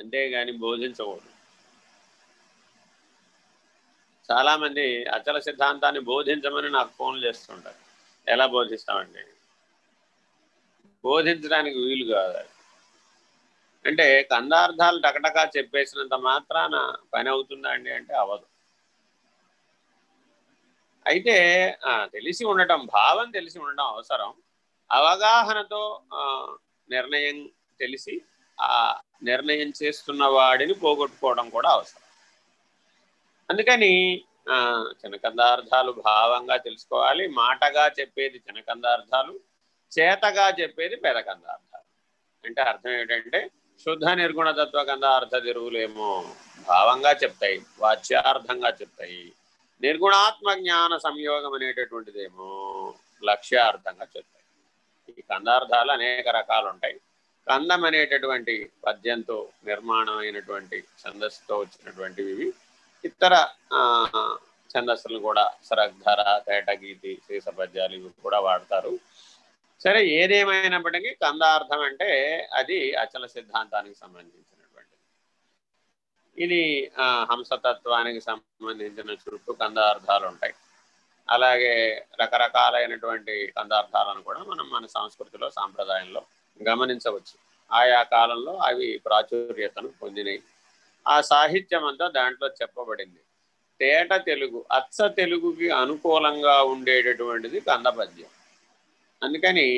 అంతేగాని బోధించకూడదు. చాలామంది అచల సిద్ధాంతాన్ని బోధించమని నాకు ఫోన్లు చేస్తుంటారు. ఎలా బోధిస్తామండి? బోధించడానికి వీలు కాదు. అంటే కందార్థాలు టకటకా చెప్పేసినంత మాత్రాన పని అవుతుందా అండి అంటే అవదు అయితే తెలిసి ఉండటం భావం తెలిసి ఉండటం అవసరం. అవగాహనతో నిర్ణయం తెలిసి ఆ నిర్ణయం చేస్తున్న వాడిని పోగొట్టుకోవడం కూడా అవసరం. అందుకని చినకందార్థాలు భావంగా తెలుసుకోవాలి మాటగా చెప్పేది చినకందార్థాలు చేతగా చెప్పేది పెదకందార్థాలు. అంటే అర్థం ఏమిటంటే శుద్ధ నిర్గుణ తత్వ అర్థ తిరుగులేమో భావంగా చెప్తాయి వాచ్యార్థంగా చెప్తాయి. నిర్గుణాత్మ జ్ఞాన సంయోగం అనేటటువంటిదేమో లక్ష్యార్థంగా చెప్తాయి. ఈ కందార్థాలు అనేక రకాలు ఉంటాయి కందం అనేటటువంటి పద్యంతో నిర్మాణమైనటువంటి ఛందస్సుతో వచ్చినటువంటివి ఇతర ఛందస్సులను కూడా సరగ్ధర తేటగీతి శేష పద్యాలు ఇవి కూడా వాడతారు. సరే ఏదేమైనప్పటికీ కందార్థం అంటే అది అచల సిద్ధాంతానికి సంబంధించినటువంటిది. ఇది హంసతత్వానికి సంబంధించిన చుట్టూ కందార్థాలు ఉంటాయి. అలాగే రకరకాలైనటువంటి కందార్థాలను కూడా మనం మన సంస్కృతిలో సాంప్రదాయంలో గమనించవచ్చు. ఆయా కాలంలో అవి ప్రాచుర్యతను పొందినాయి. ఆ సాహిత్యం అంతా దాంట్లో చెప్పబడింది. తేట తెలుగు అచ్చ తెలుగుకి అనుకూలంగా ఉండేటటువంటిది కందపద్యం. అందుకని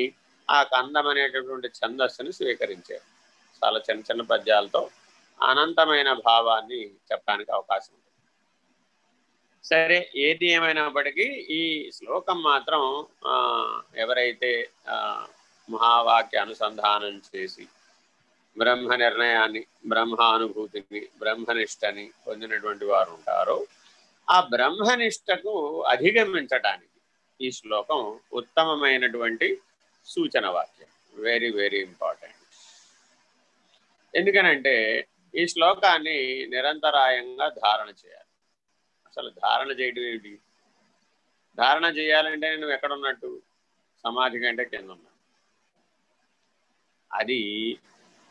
ఆ కందం అనేటటువంటి ఛందస్సును స్వీకరించారు. చాలా చిన్న చిన్న పద్యాలతో అనంతమైన భావాన్ని చెప్పడానికి అవకాశం ఉంది సరే ఏది ఏమైనప్పటికీ ఈ శ్లోకం మాత్రం ఎవరైతే మహావాక్య అనుసంధానం చేసి బ్రహ్మ నిర్ణయాన్ని బ్రహ్మానుభూతిని బ్రహ్మనిష్టని పొందినటువంటి వారు ఉంటారో. ఆ బ్రహ్మనిష్టకు అధిగమించటానికి ఈ శ్లోకం ఉత్తమమైనటువంటి సూచన వాక్యం. వెరీ వెరీ ఇంపార్టెంట్ ఎందుకనంటే ఈ శ్లోకాన్ని నిరంతరాయంగా ధారణ చేయాలి. అసలు ధారణ చేయడం ఏమిటి? ధారణ చేయాలంటే నువ్వు ఎక్కడున్నట్టు? సమాధి కంటే కింద ఉన్నా అది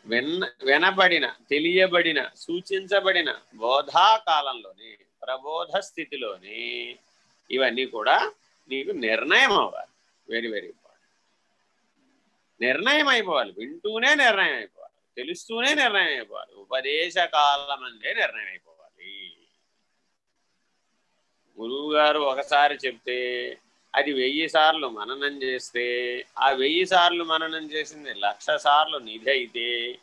విన్న వినబడిన తెలియబడిన సూచించబడిన బోధాకాలంలోనే ప్రబోధ స్థితిలోనే ఇవన్నీ కూడా నీకు నిర్ణయం అవ్వాలి. వెరీ వెరీ ఇంపార్టెంట్ నిర్ణయం అయిపోవాలి వింటూనే నిర్ణయం అయిపోవాలి తెలుస్తూనే నిర్ణయం అయిపోవాలి ఉపదేశ కాలం అందే నిర్ణయం అయిపోవాలి గురువు గారు ఒకసారి చెప్తే అది వెయ్యి సార్లు మననం చేస్తే ఆ వెయ్యి సార్లు మననం చేసింది లక్ష సార్లు నిధి అయితే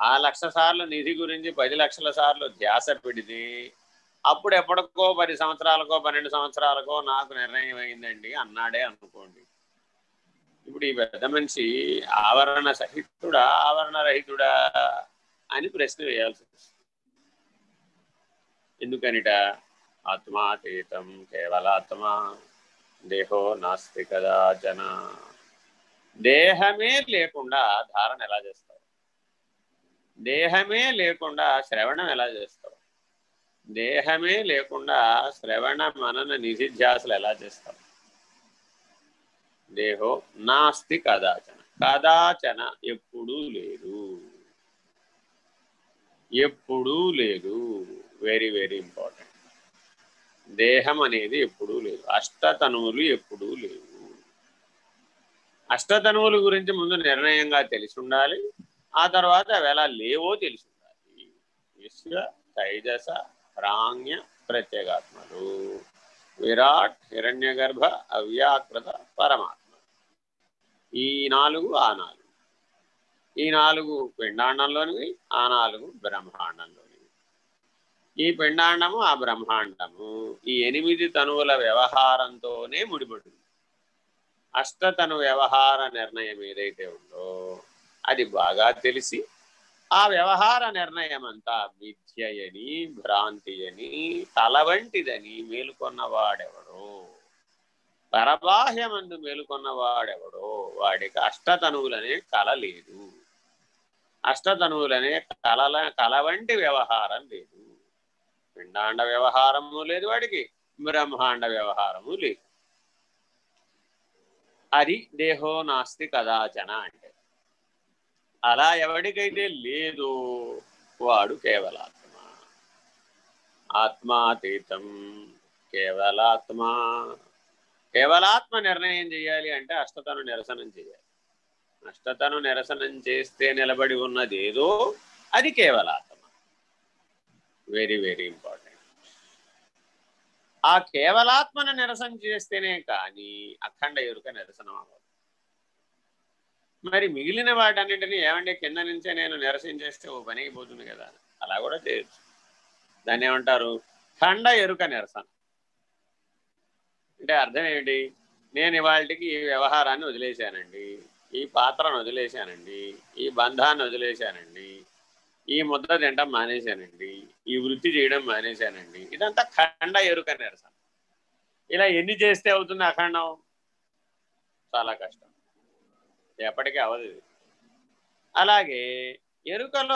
ఆ లక్ష సార్లు నిధి గురించి పది లక్షల సార్లు ధ్యాస పెడితే అప్పుడు ఎప్పటికో పది సంవత్సరాలకో పన్నెండు సంవత్సరాలకో నాకు నిర్ణయం అయిందండి అన్నాడే అనుకోండి. ఇప్పుడు ఈ పెద్ద మనిషి ఆవరణ సహితుడా ఆవరణ రహితుడా అని ప్రశ్న వేయాల్సి వస్తుంది. ఎందుకనిట? ఆత్మాతీతం కేవలాత్మ. దేహో నాస్తి కదా జన. దేహమే లేకుండా ధారణ ఎలా చేస్తావు? దేహమే లేకుండా శ్రవణం ఎలా చేస్తావు? దేహమే లేకుండా శ్రవణ మనన నిధిధ్యాసలు ఎలా చేస్తావు? దేహో నాస్తి కదాచన కదాచన ఎప్పుడూ లేదు ఎప్పుడూ లేదు వెరీ వెరీ ఇంపార్టెంట్ దేహం అనేది ఎప్పుడూ లేదు. అష్టతనువులు ఎప్పుడూ లేవు. అష్టతనువుల గురించి ముందు నిర్ణయంగా తెలిసి ఉండాలి ఆ తర్వాత అవి ఎలా లేవో తెలిసి ఉండాలి విశ్వ తైజస ప్రాంగ్య ప్రత్యేగాత్మలు. విరాట్ హిరణ్యగర్భ అవ్యాకృత పరమాత్మ. ఈ నాలుగు ఆ నాలుగు. ఈ నాలుగు పిండాండంలోనివి ఆ నాలుగు బ్రహ్మాండంలోనివి. ఈ పిండాండము ఆ బ్రహ్మాండము. ఈ ఎనిమిది తనువుల వ్యవహారంతోనే ముడిపడుతుంది అష్టతను వ్యవహార నిర్ణయం ఏదైతే ఉందో అది బాగా తెలిసి ఆ వ్యవహార నిర్ణయం అంతా విద్యయని భ్రాంతి అని తల వంటిదని మేలుకొన్నవాడెవడో పరబాహ్యమందు మేలుకొన్నవాడెవడో వాడికి అష్టతనువులనే కల లేదు. అష్టతనువులనే కలల కల వంటి వ్యవహారం లేదు. పిండాండ వ్యవహారము లేదు వాడికి బ్రహ్మాండ వ్యవహారము లేదు. అది దేహో నాస్తి కదాచన అంటే. అలా ఎవడికైతే లేదు వాడు కేవలాత్మ. ఆత్మాతీతం కేవలాత్మ. కేవలాత్మ నిర్ణయం చేయాలి అంటే అష్టతను నిరసనం చేయాలి. అష్టతను నిరసనం చేస్తే నిలబడి ఉన్నది ఏదో అది కేవలాత్మ. వెరీ వెరీ ఇంపార్టెంట్ ఆ కేవలాత్మను నిరసన చేస్తేనే కానీ అఖండ ఎరుక నిరసనం అవ్వదు. మరి మిగిలిన వాటన్నింటినీ ఏమంటే కింద నుంచే నేను నిరసన చేస్తే ఓ పనికి పోతుంది కదా. అలా కూడా చేయొచ్చు. దాన్ని ఏమంటారు? ఖండ ఎరుక నిరసన. అంటే అర్థం ఏమిటి? నేను ఇవాళకి ఈ వ్యవహారాన్ని వదిలేశానండి. ఈ పాత్రను వదిలేశానండి. ఈ బంధాన్ని వదిలేశానండి. ఈ ముద్ద తినడం మానేశానండి. ఈ వృత్తి చేయడం మానేశానండి. ఇదంతా ఖండ ఎరుక నిరసన ఇలా ఎన్ని చేస్తే అవుతుంది అఖండం? చాలా కష్టం. ఎప్పటికీ అవదు అలాగే ఎరుకలో